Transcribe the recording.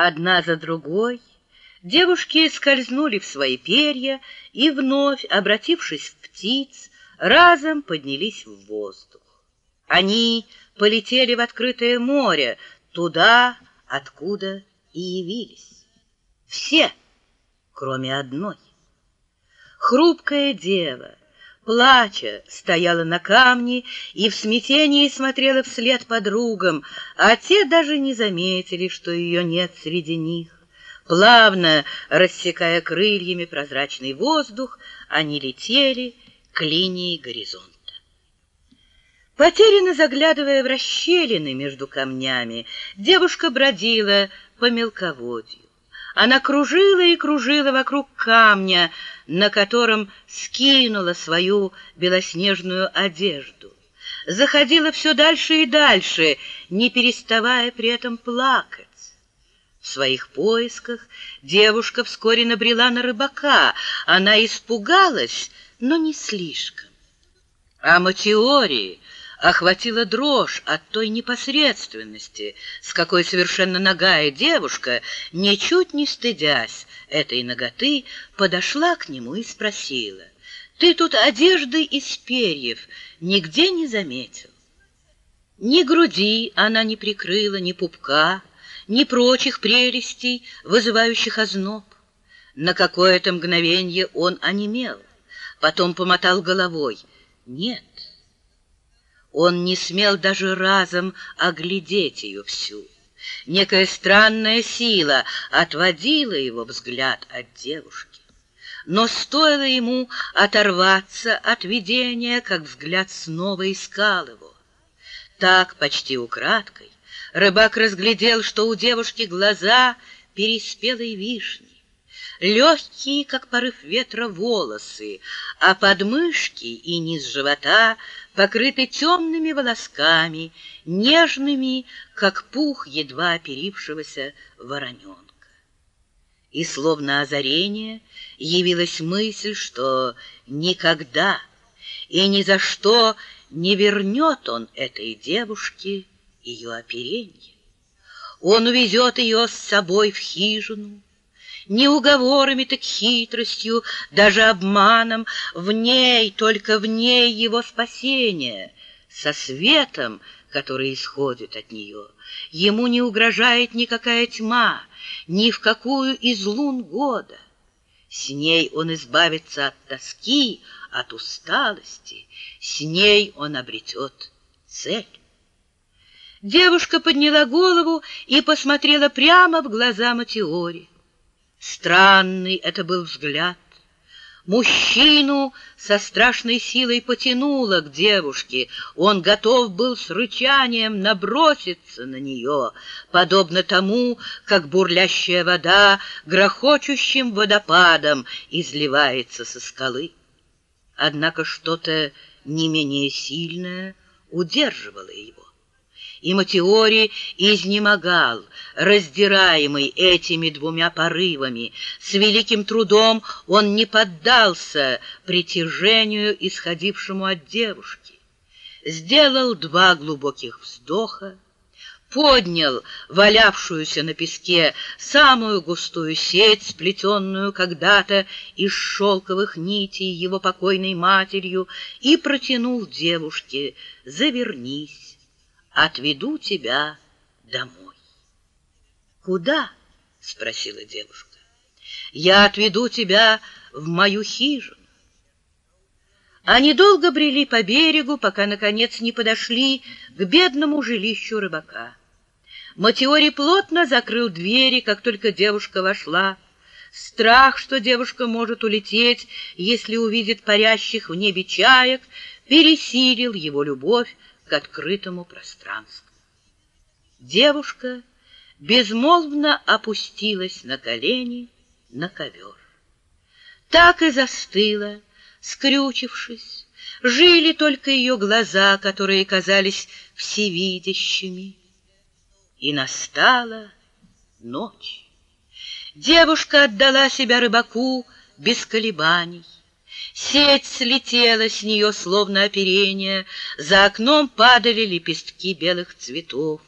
Одна за другой девушки скользнули в свои перья и, вновь обратившись в птиц, разом поднялись в воздух. Они полетели в открытое море, туда, откуда и явились. Все, кроме одной. Хрупкая дева, плача, стояла на камне и в смятении смотрела вслед подругам, а те даже не заметили, что ее нет среди них. Плавно, рассекая крыльями прозрачный воздух, они летели к линии горизонта. Потерянно заглядывая в расщелины между камнями, девушка бродила по мелководью. Она кружила и кружила вокруг камня, на котором скинула свою белоснежную одежду. Заходила все дальше и дальше, не переставая при этом плакать. В своих поисках девушка вскоре набрела на рыбака. Она испугалась, но не слишком. А Матиори охватила дрожь от той непосредственности, с какой совершенно нагая девушка, ничуть не стыдясь этой ноготы, подошла к нему и спросила, «Ты тут одежды из перьев нигде не заметил?» Ни груди она не прикрыла, ни пупка, ни прочих прелестей, вызывающих озноб. На какое-то мгновение он онемел, потом помотал головой. «Нет, он не смел даже разом оглядеть ее всю. Некая странная сила отводила его взгляд от девушки. Но стоило ему оторваться от видения, как взгляд снова искал его. Так, почти украдкой, рыбак разглядел, что у девушки глаза переспелой вишни, легкие, как порыв ветра, волосы, а подмышки и низ живота покрыты темными волосками, нежными, как пух едва оперившегося вороненка. И словно озарение явилась мысль, что никогда и ни за что не вернет он этой девушке ее оперенье. Он увезет ее с собой в хижину, не уговорами, так хитростью, даже обманом, в ней, только в ней его спасение, со светом, который исходит от нее. Ему не угрожает никакая тьма, ни в какую из лун года. С ней он избавится от тоски, от усталости, с ней он обретет цель. Девушка подняла голову и посмотрела прямо в глаза Матиори. Странный это был взгляд. Мужчину со страшной силой потянуло к девушке. Он готов был с рычанием наброситься на нее, подобно тому, как бурлящая вода грохочущим водопадом изливается со скалы. Однако что-то не менее сильное удерживало его и Матиори изнемогал, раздираемый этими двумя порывами. С великим трудом он не поддался притяжению, исходившему от девушки. Сделал два глубоких вздоха, поднял валявшуюся на песке самую густую сеть, сплетенную когда-то из шелковых нитей его покойной матерью, и протянул девушке «Завернись» отведу тебя домой. Куда? спросила девушка. Я отведу тебя в мою хижину. Они долго брели по берегу, пока, наконец, не подошли к бедному жилищу рыбака. Матиори плотно закрыл двери, как только девушка вошла. Страх, что девушка может улететь, если увидит парящих в небе чаек, пересилил его любовь к открытому пространству. Девушка безмолвно опустилась на колени на ковер. Так и застыла, скрючившись. Жили только ее глаза, которые казались всевидящими. И настала ночь. Девушка отдала себя рыбаку без колебаний. Сеть слетела с нее, словно оперение, За окном падали лепестки белых цветов.